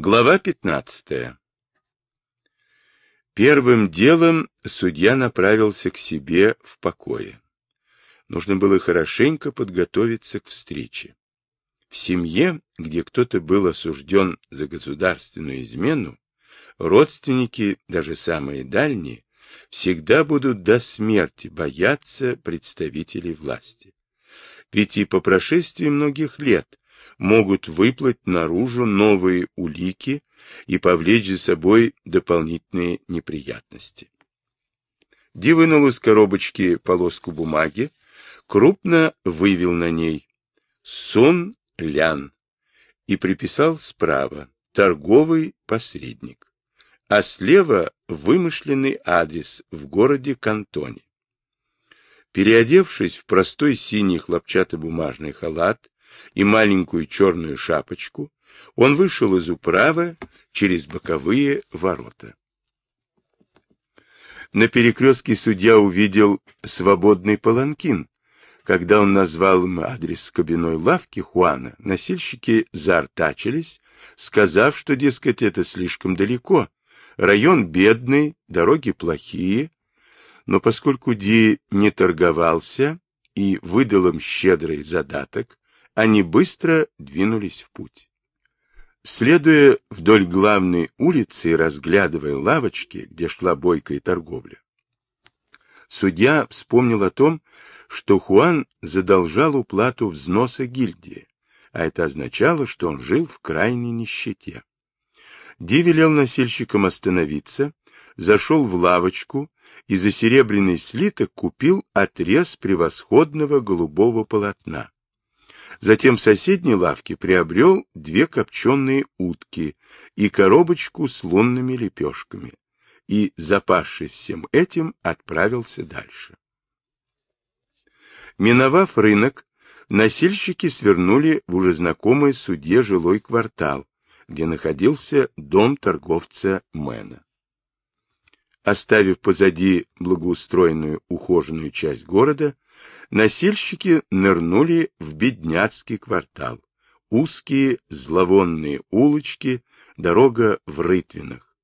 Глава 15. Первым делом судья направился к себе в покое. Нужно было хорошенько подготовиться к встрече. В семье, где кто-то был осужден за государственную измену, родственники, даже самые дальние, всегда будут до смерти бояться представителей власти. Ведь и по прошествии многих лет могут выплыть наружу новые улики и повлечь за собой дополнительные неприятности. Ди вынул из коробочки полоску бумаги, крупно вывел на ней «Сун Лян» и приписал справа «Торговый посредник», а слева вымышленный адрес в городе Кантоне. Переодевшись в простой синий хлопчатобумажный халат и маленькую черную шапочку, он вышел из управы через боковые ворота. На перекрестке судья увидел свободный паланкин. Когда он назвал им адрес кабиной лавки Хуана, носильщики заортачились, сказав, что, дескать, это слишком далеко. Район бедный, дороги плохие. Но поскольку Ди не торговался и выдал им щедрый задаток, они быстро двинулись в путь. Следуя вдоль главной улицы и разглядывая лавочки, где шла бойкая торговля, судья вспомнил о том, что Хуан задолжал уплату взноса гильдии, а это означало, что он жил в крайней нищете. Ди велел носильщикам остановиться, зашел в лавочку и за серебряный слиток купил отрез превосходного голубого полотна. Затем в соседней лавке приобрел две копченые утки и коробочку с лунными лепешками и, запасшись всем этим, отправился дальше. Миновав рынок, носильщики свернули в уже знакомый суде жилой квартал, где находился дом торговца Мэна. Оставив позади благоустроенную ухоженную часть города, Носильщики нырнули в бедняцкий квартал. Узкие зловонные улочки, дорога в рытвинах.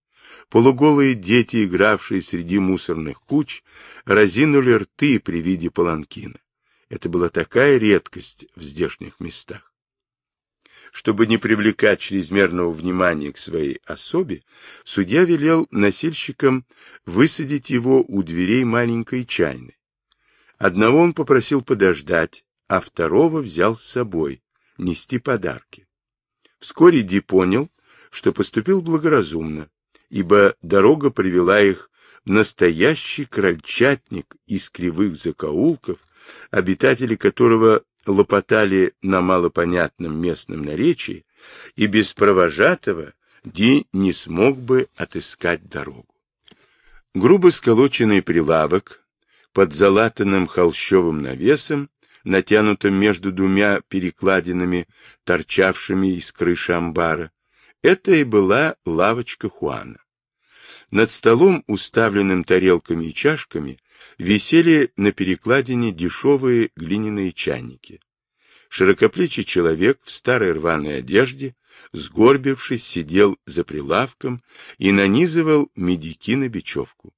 Полуголые дети, игравшие среди мусорных куч, разинули рты при виде паланкина. Это была такая редкость в здешних местах. Чтобы не привлекать чрезмерного внимания к своей особе, судья велел носильщикам высадить его у дверей маленькой чайной. Одного он попросил подождать, а второго взял с собой, нести подарки. Вскоре Ди понял, что поступил благоразумно, ибо дорога привела их в настоящий крольчатник из кривых закоулков, обитатели которого лопотали на малопонятном местном наречии, и без провожатого Ди не смог бы отыскать дорогу. Грубо сколоченный прилавок, под залатанным холщовым навесом, натянутым между двумя перекладинами, торчавшими из крыши амбара. Это и была лавочка Хуана. Над столом, уставленным тарелками и чашками, висели на перекладине дешевые глиняные чайники. Широкоплечий человек в старой рваной одежде, сгорбившись, сидел за прилавком и нанизывал медики на бечевку.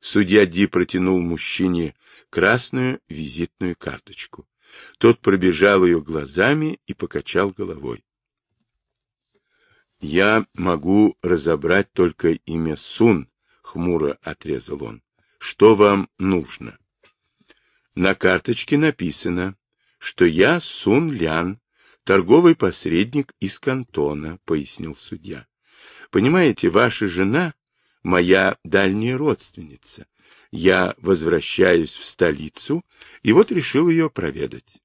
Судья Ди протянул мужчине красную визитную карточку. Тот пробежал ее глазами и покачал головой. «Я могу разобрать только имя Сун», — хмуро отрезал он. «Что вам нужно?» На карточке написано, что я Сун Лян, торговый посредник из кантона, — пояснил судья. Понимаете, ваша жена моя дальняя родственница. Я возвращаюсь в столицу, и вот решил ее проведать.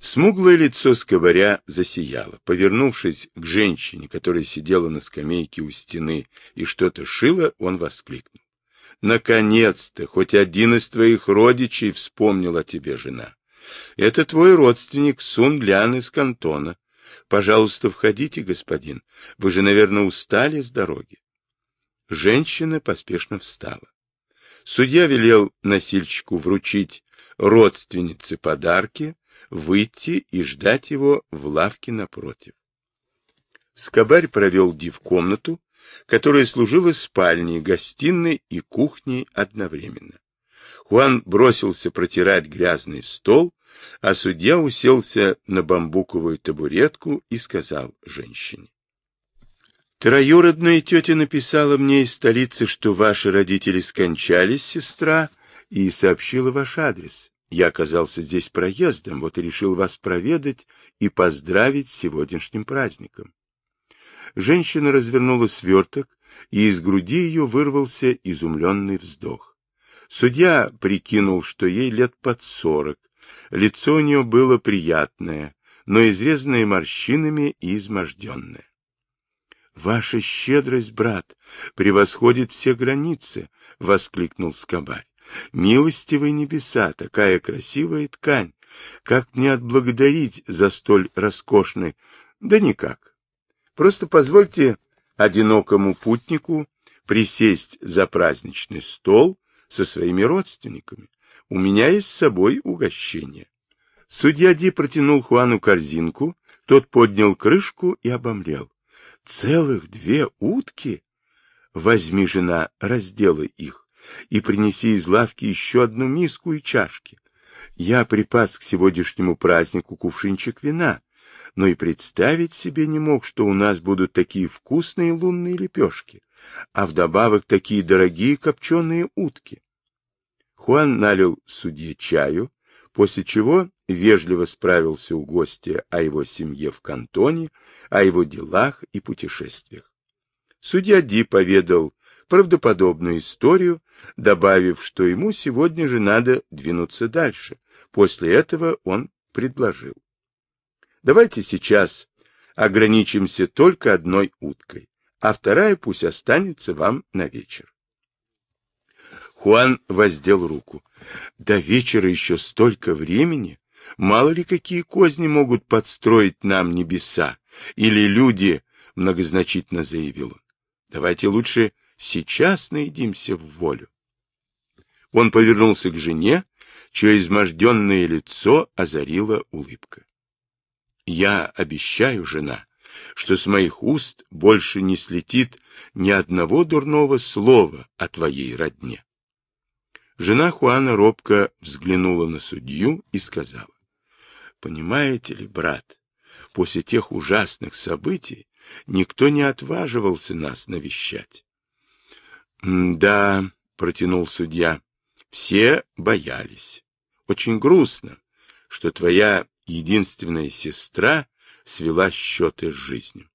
Смуглое лицо скобаря засияло. Повернувшись к женщине, которая сидела на скамейке у стены и что-то шила, он воскликнул. «Наконец-то хоть один из твоих родичей вспомнил о тебе, жена. Это твой родственник Сун Лян из кантона. Пожалуйста, входите, господин. Вы же, наверное, устали с дороги. Женщина поспешно встала. Судья велел носильщику вручить родственнице подарки, выйти и ждать его в лавке напротив. Скобарь провел Ди в комнату, которая служила спальней, гостиной и кухней одновременно. Хуан бросился протирать грязный стол, а судья уселся на бамбуковую табуретку и сказал женщине. Троюродная тетя написала мне из столицы, что ваши родители скончались, сестра, и сообщила ваш адрес. Я оказался здесь проездом, вот и решил вас проведать и поздравить с сегодняшним праздником. Женщина развернула сверток, и из груди ее вырвался изумленный вздох. Судья прикинул, что ей лет под сорок. Лицо у нее было приятное, но изрезанное морщинами и изможденное. «Ваша щедрость, брат, превосходит все границы!» — воскликнул Скобарь. «Милостивые небеса, такая красивая ткань! Как мне отблагодарить за столь роскошный? Да никак. Просто позвольте одинокому путнику присесть за праздничный стол со своими родственниками. У меня есть с собой угощение». Судья Ди протянул Хуану корзинку, тот поднял крышку и обомлел. Целых две утки? Возьми, жена, разделай их и принеси из лавки еще одну миску и чашки. Я припас к сегодняшнему празднику кувшинчик вина, но и представить себе не мог, что у нас будут такие вкусные лунные лепешки, а вдобавок такие дорогие копченые утки. Хуан налил судье чаю, после чего вежливо справился у гостя о его семье в кантоне, о его делах и путешествиях. Судья Ди поведал правдоподобную историю, добавив, что ему сегодня же надо двинуться дальше. После этого он предложил. Давайте сейчас ограничимся только одной уткой, а вторая пусть останется вам на вечер. Хуан воздел руку. До вечера еще столько времени. Мало ли какие козни могут подстроить нам небеса или люди, многозначительно заявил он. Давайте лучше сейчас наедимся в волю. Он повернулся к жене, чье изможденное лицо озарила улыбка. Я обещаю, жена, что с моих уст больше не слетит ни одного дурного слова о твоей родне. Жена Хуана робко взглянула на судью и сказала, «Понимаете ли, брат, после тех ужасных событий никто не отваживался нас навещать». «Да», — протянул судья, — «все боялись. Очень грустно, что твоя единственная сестра свела счеты с жизнью.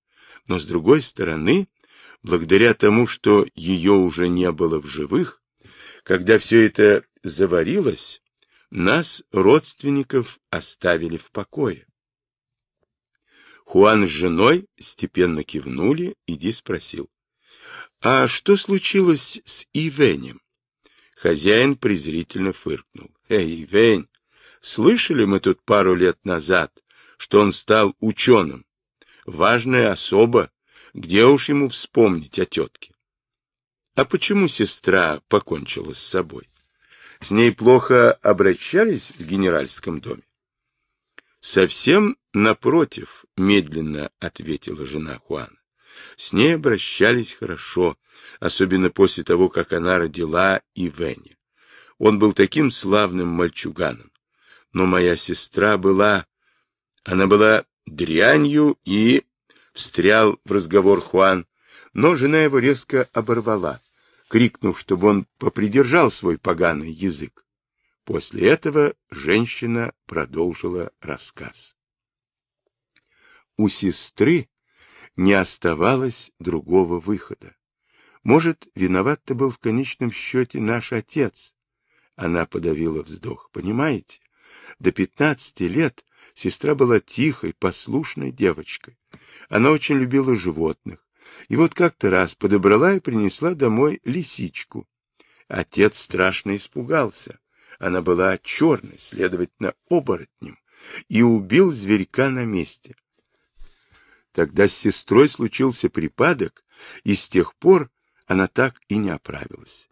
Но, с другой стороны, благодаря тому, что ее уже не было в живых, когда все это заварилось, нас, родственников, оставили в покое. Хуан с женой степенно кивнули, и Ди спросил. — А что случилось с Ивенем? Хозяин презрительно фыркнул. — Эй, Ивень, слышали мы тут пару лет назад, что он стал ученым? Важная особа, где уж ему вспомнить о тетке? А почему сестра покончила с собой? С ней плохо обращались в генеральском доме? Совсем напротив, медленно ответила жена Хуана. С ней обращались хорошо, особенно после того, как она родила Ивене. Он был таким славным мальчуганом. Но моя сестра была... Она была дрянью и... Встрял в разговор Хуан но жена его резко оборвала, крикнув, чтобы он попридержал свой поганый язык. После этого женщина продолжила рассказ. У сестры не оставалось другого выхода. Может, виноват-то был в конечном счете наш отец. Она подавила вздох. Понимаете, до пятнадцати лет сестра была тихой, послушной девочкой. Она очень любила животных, и вот как-то раз подобрала и принесла домой лисичку. Отец страшно испугался. Она была черной, следовательно, оборотнем, и убил зверька на месте. Тогда с сестрой случился припадок, и с тех пор она так и не оправилась.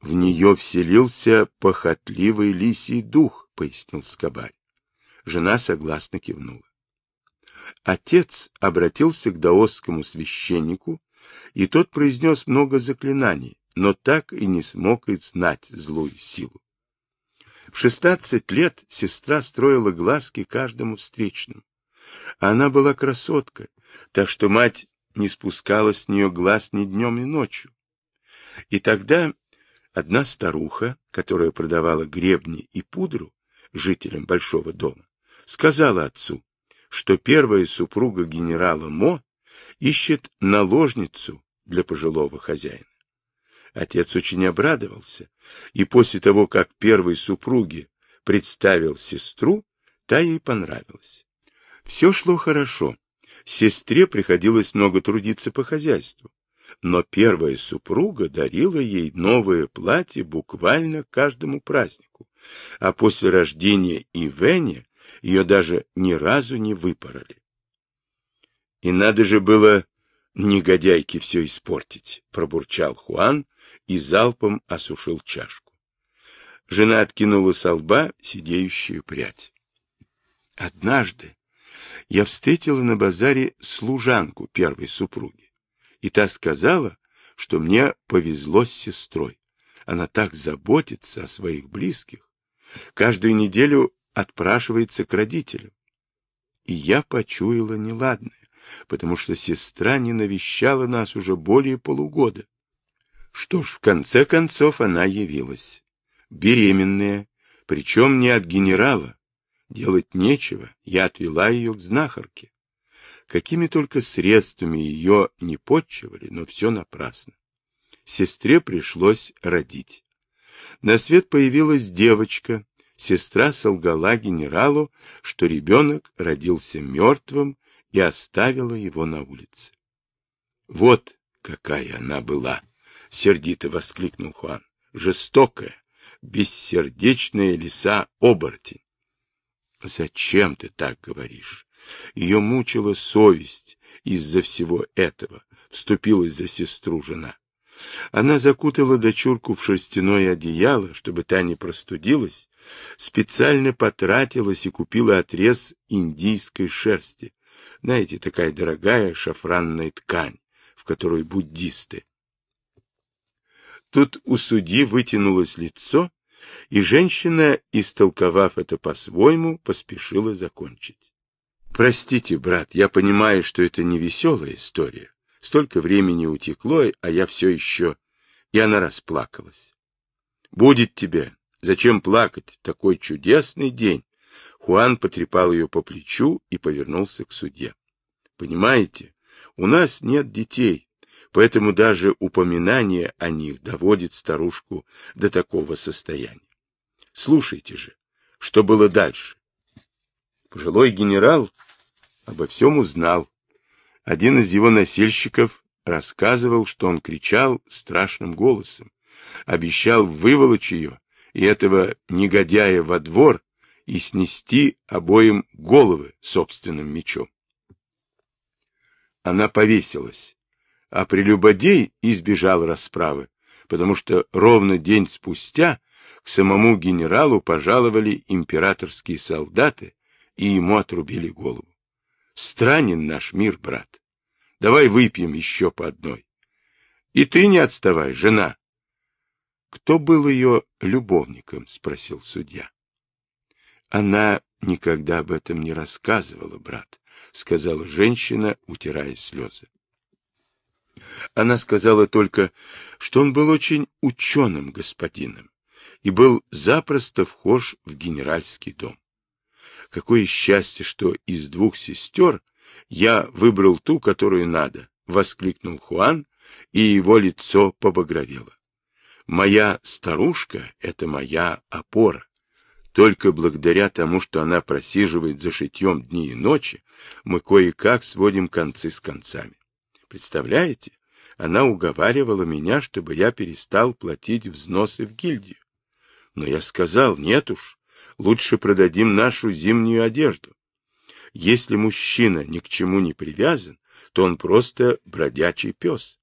В нее вселился похотливый лисий дух, пояснил Скобарь. Жена согласно кивнула. Отец обратился к даосскому священнику, и тот произнес много заклинаний, но так и не смог знать злую силу. В шестнадцать лет сестра строила глазки каждому встречному. Она была красотка, так что мать не спускала с нее глаз ни днем, ни ночью. И тогда одна старуха, которая продавала гребни и пудру жителям большого дома, сказала отцу, что первая супруга генерала Мо ищет наложницу для пожилого хозяина. Отец очень обрадовался, и после того, как первой супруге представил сестру, та ей понравилась. Все шло хорошо. Сестре приходилось много трудиться по хозяйству. Но первая супруга дарила ей новое платье буквально каждому празднику, а после рождения Ивене ее даже ни разу не выпороли. И надо же было негодяйке все испортить, пробурчал Хуан и залпом осушил чашку. Жена откинула со лба сидеющую прядь. Однажды я встретила на базаре служанку первой супруги, и та сказала, что мне повезло с сестрой. Она так заботится о своих близких. Каждую неделю отпрашивается к родителям. И я почуяла неладное, потому что сестра не навещала нас уже более полугода. Что ж, в конце концов она явилась. Беременная, причем не от генерала. Делать нечего, я отвела ее к знахарке. Какими только средствами ее не подчивали, но все напрасно. Сестре пришлось родить. На свет появилась девочка, сестра солгала генералу, что ребенок родился мертвым и оставила его на улице. Вот какая она была! — сердито воскликнул Хуан. — Жестокая, бессердечная лиса-оборотень. — Зачем ты так говоришь? Ее мучила совесть из-за всего этого, вступилась за сестру жена. Она закутала дочурку в шерстяное одеяло, чтобы та не простудилась, специально потратилась и купила отрез индийской шерсти. Знаете, такая дорогая шафранная ткань, в которой буддисты. Тут у судьи вытянулось лицо, и женщина, истолковав это по-своему, поспешила закончить. Простите, брат, я понимаю, что это не веселая история. Столько времени утекло, а я все еще... И она расплакалась. Будет тебе. Зачем плакать? Такой чудесный день. Хуан потрепал ее по плечу и повернулся к судье. Понимаете, у нас нет детей, поэтому даже упоминание о них доводит старушку до такого состояния. Слушайте же, что было дальше. Пожилой генерал обо всем узнал, один из его носильщиков рассказывал, что он кричал страшным голосом, обещал выволочь ее и этого негодяя во двор и снести обоим головы собственным мечом. Она повесилась, а прелюбодей избежал расправы, потому что ровно день спустя к самому генералу пожаловали императорские солдаты и ему отрубили голову. Странен наш мир, брат. Давай выпьем еще по одной. И ты не отставай, жена. Кто был ее любовником? Спросил судья. Она никогда об этом не рассказывала, брат, сказала женщина, утирая слезы. Она сказала только, что он был очень ученым господином и был запросто вхож в генеральский дом. Какое счастье, что из двух сестер я выбрал ту, которую надо, — воскликнул Хуан, и его лицо побагровело. Моя старушка — это моя опора. Только благодаря тому, что она просиживает за шитьем дни и ночи, мы кое-как сводим концы с концами. Представляете, она уговаривала меня, чтобы я перестал платить взносы в гильдию. Но я сказал, нет уж, лучше продадим нашу зимнюю одежду. Если мужчина ни к чему не привязан, то он просто бродячий пес.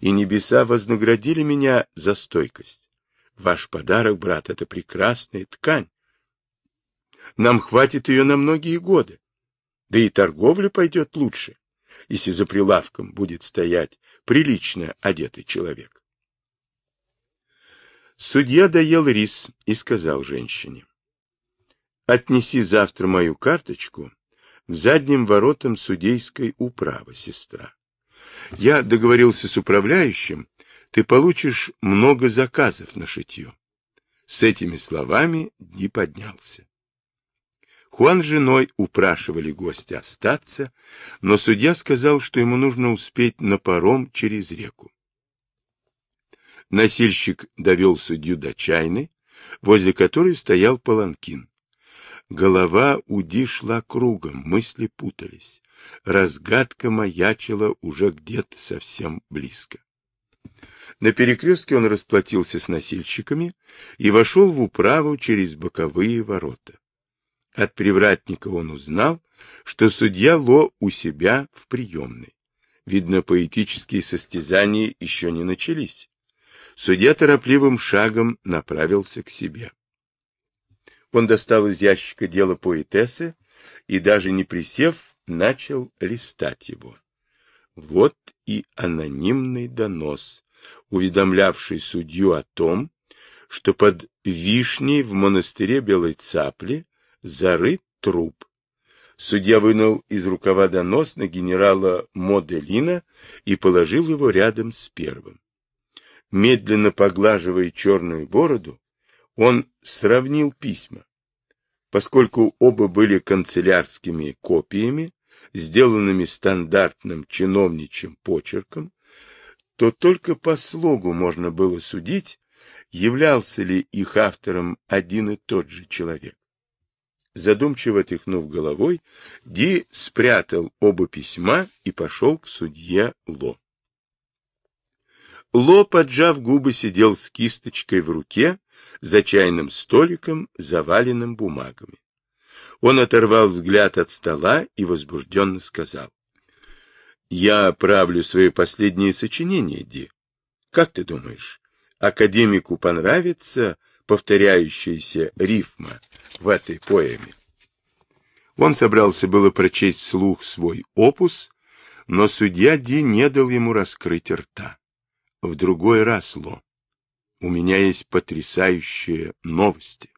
И небеса вознаградили меня за стойкость. Ваш подарок, брат, это прекрасная ткань. Нам хватит ее на многие годы. Да и торговля пойдет лучше, если за прилавком будет стоять прилично одетый человек. Судья доел рис и сказал женщине. Отнеси завтра мою карточку к задним воротам судейской управы, сестра. Я договорился с управляющим, ты получишь много заказов на шитье. С этими словами Ди поднялся. Хуан с женой упрашивали гостя остаться, но судья сказал, что ему нужно успеть на паром через реку. Носильщик довел судью до чайной, возле которой стоял паланкин. Голова у Ди шла кругом, мысли путались. Разгадка маячила уже где-то совсем близко. На перекрестке он расплатился с носильщиками и вошел в управу через боковые ворота. От привратника он узнал, что судья Ло у себя в приемной. Видно, поэтические состязания еще не начались. Судья торопливым шагом направился к себе. Он достал из ящика дело поэтессы и, даже не присев, начал листать его. Вот и анонимный донос, уведомлявший судью о том, что под вишней в монастыре Белой Цапли зарыт труп. Судья вынул из рукава донос на генерала Моделина и положил его рядом с первым. Медленно поглаживая черную бороду, он сравнил письма. Поскольку оба были канцелярскими копиями, сделанными стандартным чиновничьим почерком, то только по слогу можно было судить, являлся ли их автором один и тот же человек. Задумчиво тряхнув головой, Ди спрятал оба письма и пошел к судье Ло. Ло, поджав губы, сидел с кисточкой в руке за чайным столиком, заваленным бумагами. Он оторвал взгляд от стола и возбужденно сказал. — Я правлю свои последние сочинения, Ди. Как ты думаешь, академику понравится повторяющаяся рифма в этой поэме? Он собрался было прочесть вслух свой опус, но судья Ди не дал ему раскрыть рта в другой раз, Ло. У меня есть потрясающие новости.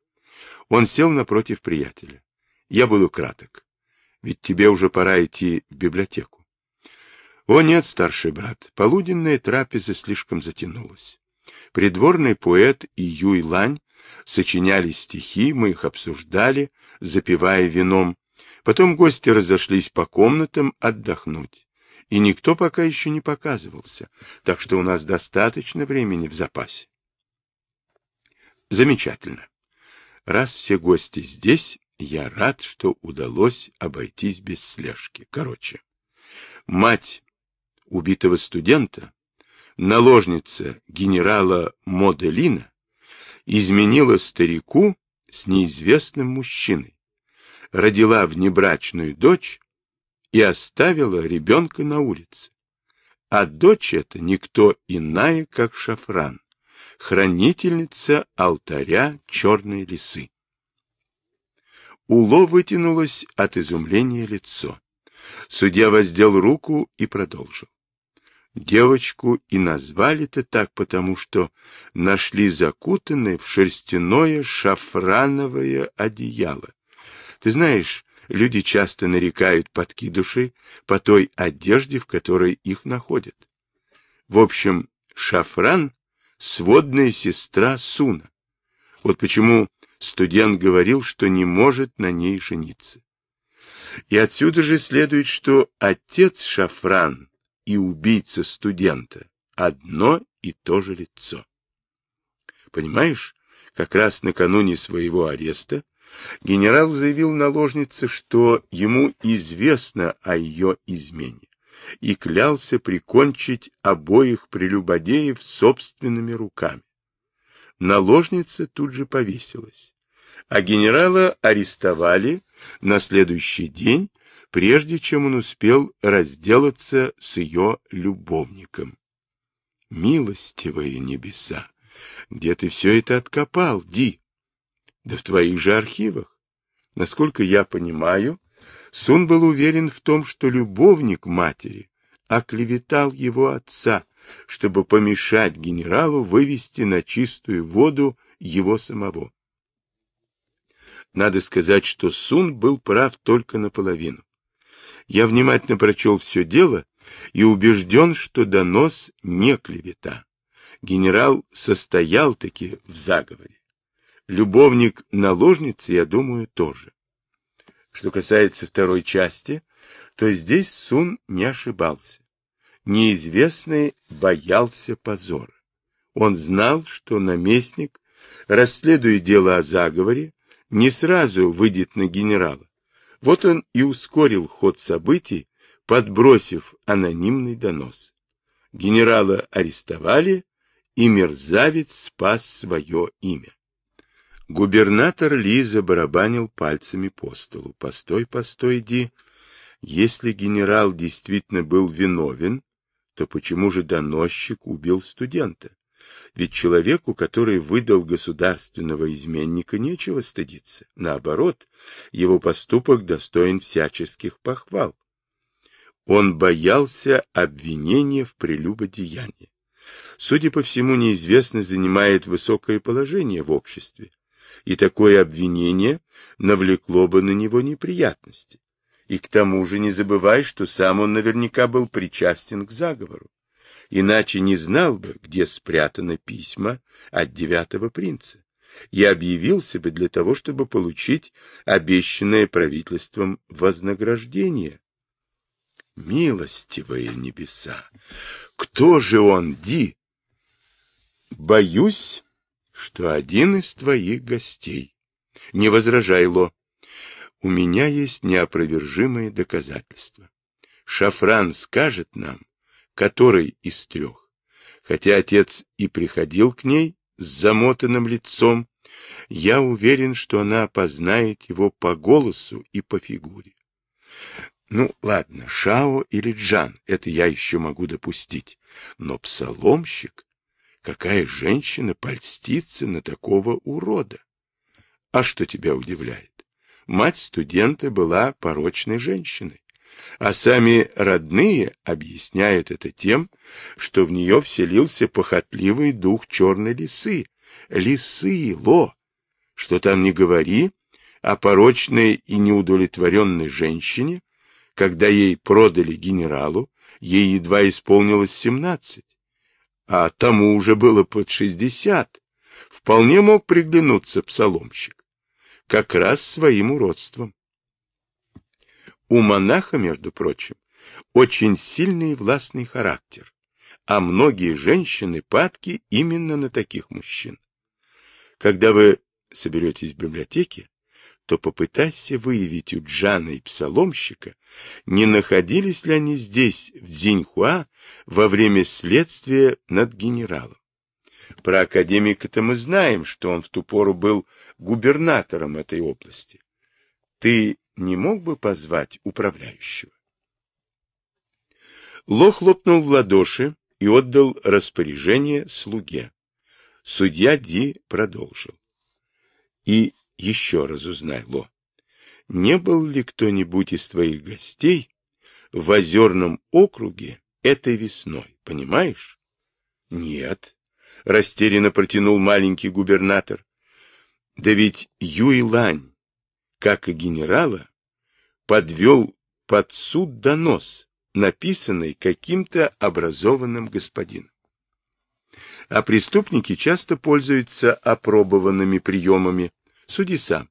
Он сел напротив приятеля. Я буду краток. Ведь тебе уже пора идти в библиотеку. О нет, старший брат, полуденная трапеза слишком затянулась. Придворный поэт и Юй Лань сочиняли стихи, мы их обсуждали, запивая вином. Потом гости разошлись по комнатам отдохнуть и никто пока еще не показывался, так что у нас достаточно времени в запасе. Замечательно. Раз все гости здесь, я рад, что удалось обойтись без слежки. Короче, мать убитого студента, наложница генерала Моделина, изменила старику с неизвестным мужчиной, родила внебрачную дочь и оставила ребенка на улице. А дочь эта никто иная, как Шафран, хранительница алтаря черной лисы. Уло вытянулось от изумления лицо. Судья воздел руку и продолжил. Девочку и назвали-то так, потому что нашли закутанной в шерстяное шафрановое одеяло. Ты знаешь, люди часто нарекают подкидыши по той одежде, в которой их находят. В общем, Шафран — сводная сестра Суна. Вот почему студент говорил, что не может на ней жениться. И отсюда же следует, что отец Шафран и убийца студента — одно и то же лицо. Понимаешь, как раз накануне своего ареста Генерал заявил наложнице, что ему известно о ее измене, и клялся прикончить обоих прелюбодеев собственными руками. Наложница тут же повесилась, а генерала арестовали на следующий день, прежде чем он успел разделаться с ее любовником. Милостивые небеса! Где ты все это откопал, Ди? Да в твоих же архивах. Насколько я понимаю, Сун был уверен в том, что любовник матери оклеветал его отца, чтобы помешать генералу вывести на чистую воду его самого. Надо сказать, что Сун был прав только наполовину. Я внимательно прочел все дело и убежден, что донос не клевета. Генерал состоял-таки в заговоре. Любовник наложницы, я думаю, тоже. Что касается второй части, то здесь Сун не ошибался. Неизвестный боялся позора. Он знал, что наместник, расследуя дело о заговоре, не сразу выйдет на генерала. Вот он и ускорил ход событий, подбросив анонимный донос. Генерала арестовали, и мерзавец спас свое имя. Губернатор Ли забарабанил пальцами по столу. «Постой, постой, Ди. Если генерал действительно был виновен, то почему же доносчик убил студента? Ведь человеку, который выдал государственного изменника, нечего стыдиться. Наоборот, его поступок достоин всяческих похвал. Он боялся обвинения в прелюбодеянии. Судя по всему, неизвестно занимает высокое положение в обществе, и такое обвинение навлекло бы на него неприятности. И к тому же не забывай, что сам он наверняка был причастен к заговору иначе не знал бы, где спрятано письма от девятого принца, и объявился бы для того, чтобы получить обещанное правительством вознаграждение. Милостивые небеса! Кто же он, Ди? Боюсь, что один из твоих гостей. Не возражай, Ло. У меня есть неопровержимые доказательства. Шафран скажет нам, который из трех. Хотя отец и приходил к ней с замотанным лицом, я уверен, что она опознает его по голосу и по фигуре. Ну, ладно, Шао или Джан, это я еще могу допустить. Но псаломщик? Какая женщина польстится на такого урода? А что тебя удивляет? Мать студента была порочной женщиной а сами родные объясняют это тем, что в нее вселился похотливый дух черной лисы. Лисы, ло! Что там не говори о порочной и неудовлетворенной женщине, когда ей продали генералу, ей едва исполнилось семнадцать, а тому уже было под шестьдесят. Вполне мог приглянуться псаломщик, как раз своим уродством. У монаха, между прочим, очень сильный и властный характер, а многие женщины падки именно на таких мужчин. Когда вы соберетесь в библиотеке, то попытайся выявить у Джана и псаломщика, не находились ли они здесь, в Дзиньхуа, во время следствия над генералом. Про академика-то мы знаем, что он в ту пору был губернатором этой области. Ты не мог бы позвать управляющего? Ло хлопнул в ладоши и отдал распоряжение слуге. Судья Ди продолжил. И еще раз узнай, Ло, не был ли кто-нибудь из твоих гостей в озерном округе этой весной, понимаешь? Нет, растерянно протянул маленький губернатор. Да ведь Юй Лань как и генерала, подвел под суд донос, написанный каким-то образованным господином. А преступники часто пользуются опробованными приемами. Суди сам.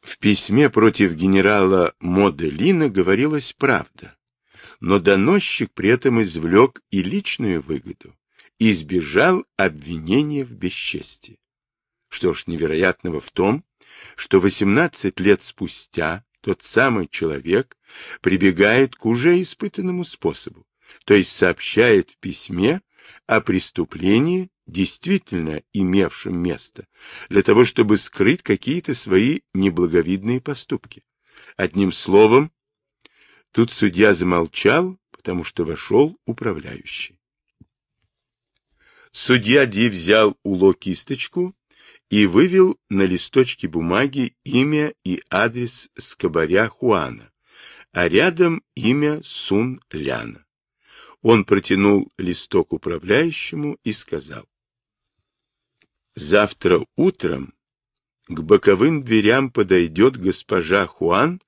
В письме против генерала Моделина говорилась правда, но доносчик при этом извлек и личную выгоду и избежал обвинения в бесчестии. Что ж, невероятного в том, что 18 лет спустя тот самый человек прибегает к уже испытанному способу, то есть сообщает в письме о преступлении, действительно имевшем место, для того, чтобы скрыть какие-то свои неблаговидные поступки. Одним словом, тут судья замолчал, потому что вошел управляющий. Судья Ди взял у Ло кисточку и вывел на листочке бумаги имя и адрес скобаря Хуана, а рядом имя Сун Ляна. Он протянул листок управляющему и сказал. Завтра утром к боковым дверям подойдет госпожа Хуан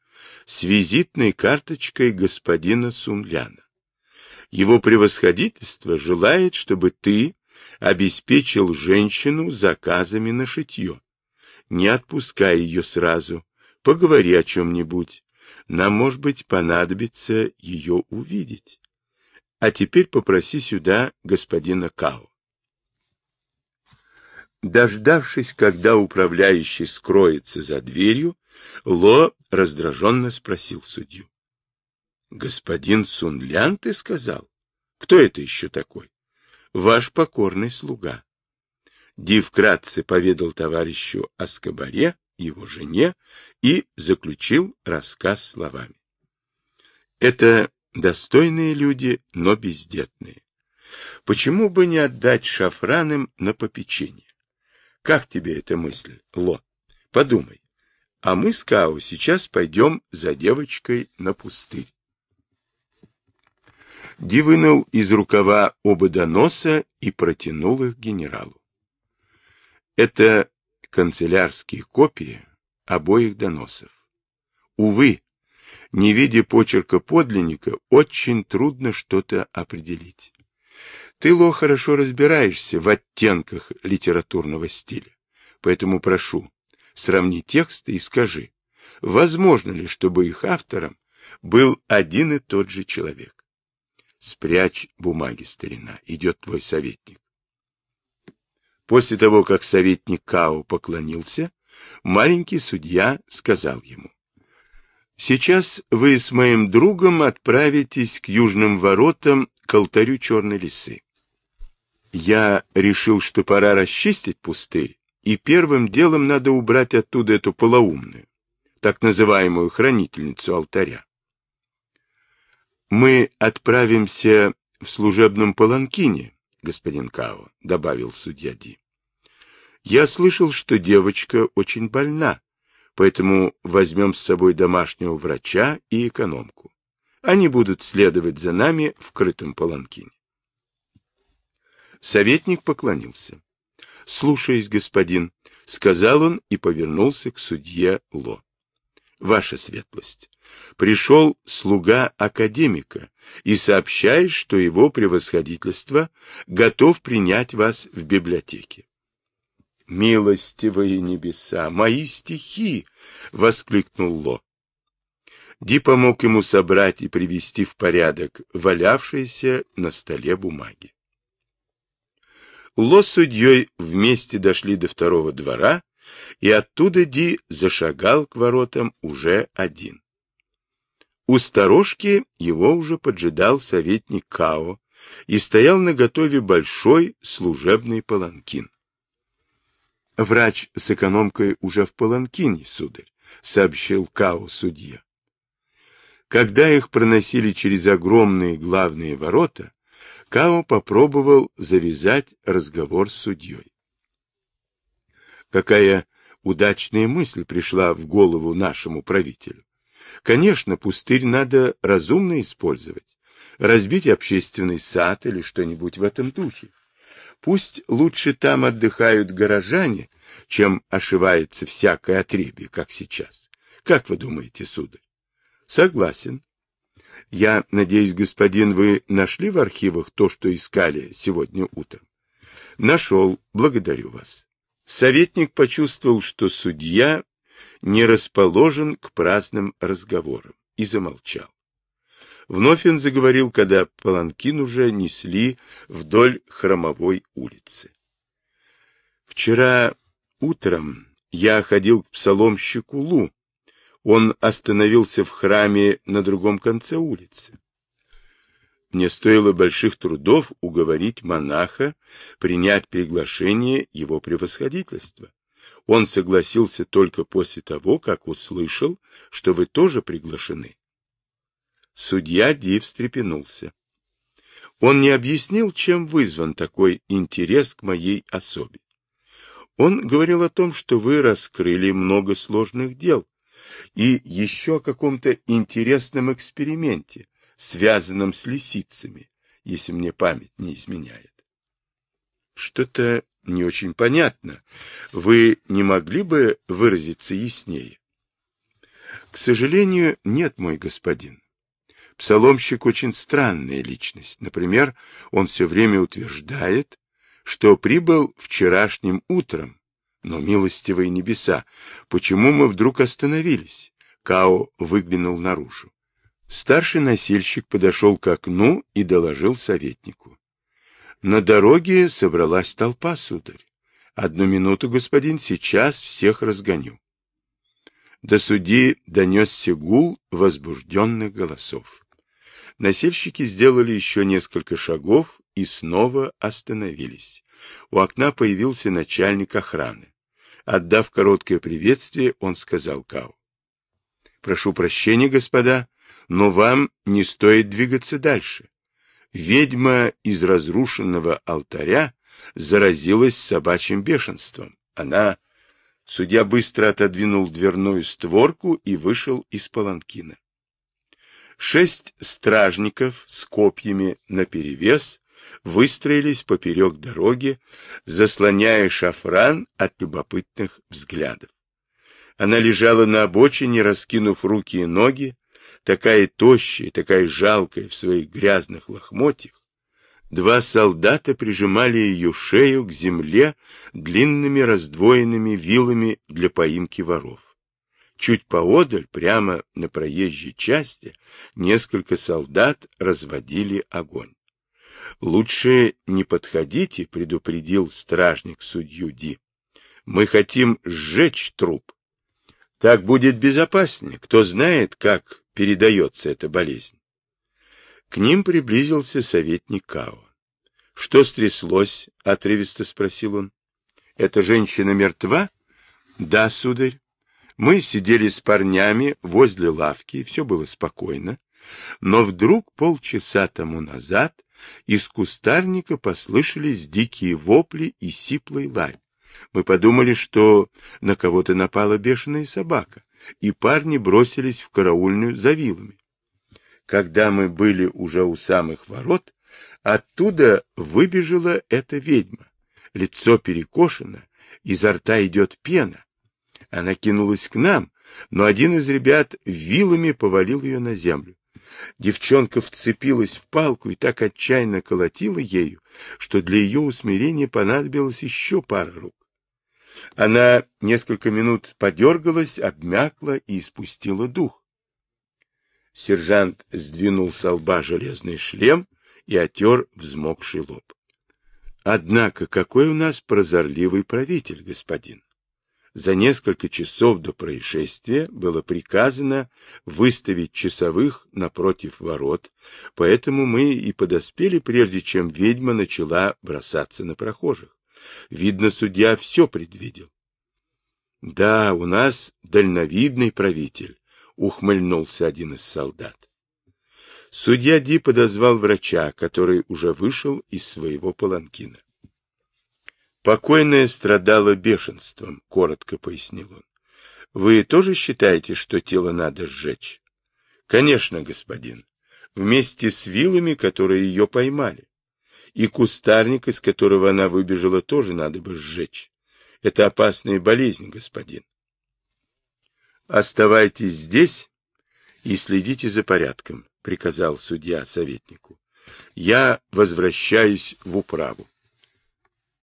с визитной карточкой господина Сунляна. Его превосходительство желает, чтобы ты обеспечил женщину заказами на шитье. Не отпускай ее сразу, поговори о чем-нибудь. Нам, может быть, понадобится ее увидеть. А теперь попроси сюда господина Као. Дождавшись, когда управляющий скроется за дверью, Ло раздраженно спросил судью. — Господин Сунлян, ты сказал? Кто это еще такой? — Ваш покорный слуга. Ди вкратце поведал товарищу о Скобаре, его жене, и заключил рассказ словами. Это достойные люди, но бездетные. Почему бы не отдать шафранам на попечение? Как тебе эта мысль, Ло? Подумай. А мы с Као сейчас пойдем за девочкой на пустырь. Ди вынул из рукава оба доноса и протянул их генералу. Это канцелярские копии обоих доносов. Увы, не видя почерка подлинника, очень трудно что-то определить. Ты, Ло, хорошо разбираешься в оттенках литературного стиля. Поэтому прошу, сравни тексты и скажи, возможно ли, чтобы их автором был один и тот же человек? Спрячь бумаги, старина, идет твой советник. После того, как советник Као поклонился, маленький судья сказал ему, «Сейчас вы с моим другом отправитесь к южным воротам к алтарю черной лисы. Я решил, что пора расчистить пустырь, и первым делом надо убрать оттуда эту полоумную, так называемую хранительницу алтаря. Мы отправимся в служебном паланкине, господин Као, добавил судья Ди. Я слышал, что девочка очень больна, поэтому возьмем с собой домашнего врача и экономку. Они будут следовать за нами в крытом паланкине. Советник поклонился. — Слушаюсь, господин, — сказал он и повернулся к судье Ло. — Ваша светлость, пришел слуга академика и сообщает, что его превосходительство готов принять вас в библиотеке. — Милостивые небеса, мои стихи! — воскликнул Ло. Ди помог ему собрать и привести в порядок валявшиеся на столе бумаги. Ло с судьей вместе дошли до второго двора, и оттуда Ди зашагал к воротам уже один. У сторожки его уже поджидал советник Као и стоял на готове большой служебный паланкин. Врач с экономкой уже в паланкине, сударь, сообщил Као судья. Когда их проносили через огромные главные ворота, Као попробовал завязать разговор с судьей. Какая удачная мысль пришла в голову нашему правителю. Конечно, пустырь надо разумно использовать, разбить общественный сад или что-нибудь в этом духе. Пусть лучше там отдыхают горожане, чем ошивается всякое отребье, как сейчас. Как вы думаете, сударь? Согласен. Я надеюсь, господин, вы нашли в архивах то, что искали сегодня утром? Нашел. Благодарю вас. Советник почувствовал, что судья не расположен к праздным разговорам, и замолчал. Вновь он заговорил, когда паланкин уже несли вдоль хромовой улицы. Вчера утром я ходил к псаломщику Лу, он остановился в храме на другом конце улицы. Мне стоило больших трудов уговорить монаха принять приглашение его превосходительства. Он согласился только после того, как услышал, что вы тоже приглашены. Судья Ди встрепенулся. Он не объяснил, чем вызван такой интерес к моей особе. Он говорил о том, что вы раскрыли много сложных дел и еще о каком-то интересном эксперименте, связанном с лисицами, если мне память не изменяет. Что-то не очень понятно. Вы не могли бы выразиться яснее? К сожалению, нет, мой господин. Псаломщик очень странная личность. Например, он все время утверждает, что прибыл вчерашним утром. Но, милостивые небеса, почему мы вдруг остановились? Као выглянул наружу. Старший носильщик подошел к окну и доложил советнику. На дороге собралась толпа, сударь. Одну минуту, господин, сейчас всех разгоню. До судьи донесся гул возбужденных голосов. Носильщики сделали еще несколько шагов и снова остановились. У окна появился начальник охраны. Отдав короткое приветствие, он сказал Кау. «Прошу прощения, господа, но вам не стоит двигаться дальше ведьма из разрушенного алтаря заразилась собачьим бешенством. Она... Судья быстро отодвинул дверную створку и вышел из паланкина. Шесть стражников с копьями наперевес выстроились поперек дороги, заслоняя шафран от любопытных взглядов. Она лежала на обочине, раскинув руки и ноги, такая тощая, такая жалкая в своих грязных лохмотьях, два солдата прижимали ее шею к земле длинными раздвоенными вилами для поимки воров. Чуть поодаль, прямо на проезжей части, несколько солдат разводили огонь. «Лучше не подходите», — предупредил стражник судью Ди. «Мы хотим сжечь труп». «Так будет безопаснее. Кто знает, как передается эта болезнь. К ним приблизился советник Као. — Что стряслось? — отрывисто спросил он. — Эта женщина мертва? — Да, сударь. Мы сидели с парнями возле лавки, все было спокойно. Но вдруг полчаса тому назад из кустарника послышались дикие вопли и сиплый лай. Мы подумали, что на кого-то напала бешеная собака и парни бросились в караульную за вилами. Когда мы были уже у самых ворот, оттуда выбежала эта ведьма. Лицо перекошено, изо рта идет пена. Она кинулась к нам, но один из ребят вилами повалил ее на землю. Девчонка вцепилась в палку и так отчаянно колотила ею, что для ее усмирения понадобилось еще пара рук. Она несколько минут подергалась, обмякла и испустила дух. Сержант сдвинул с лба железный шлем и отер взмокший лоб. Однако, какой у нас прозорливый правитель, господин! За несколько часов до происшествия было приказано выставить часовых напротив ворот, поэтому мы и подоспели, прежде чем ведьма начала бросаться на прохожих. Видно, судья все предвидел. — Да, у нас дальновидный правитель, — ухмыльнулся один из солдат. Судья Ди подозвал врача, который уже вышел из своего паланкина. Покойная страдала бешенством, коротко пояснил он. Вы тоже считаете, что тело надо сжечь? Конечно, господин. Вместе с вилами, которые ее поймали и кустарник, из которого она выбежала, тоже надо бы сжечь. Это опасная болезнь, господин. Оставайтесь здесь и следите за порядком, приказал судья советнику. Я возвращаюсь в управу.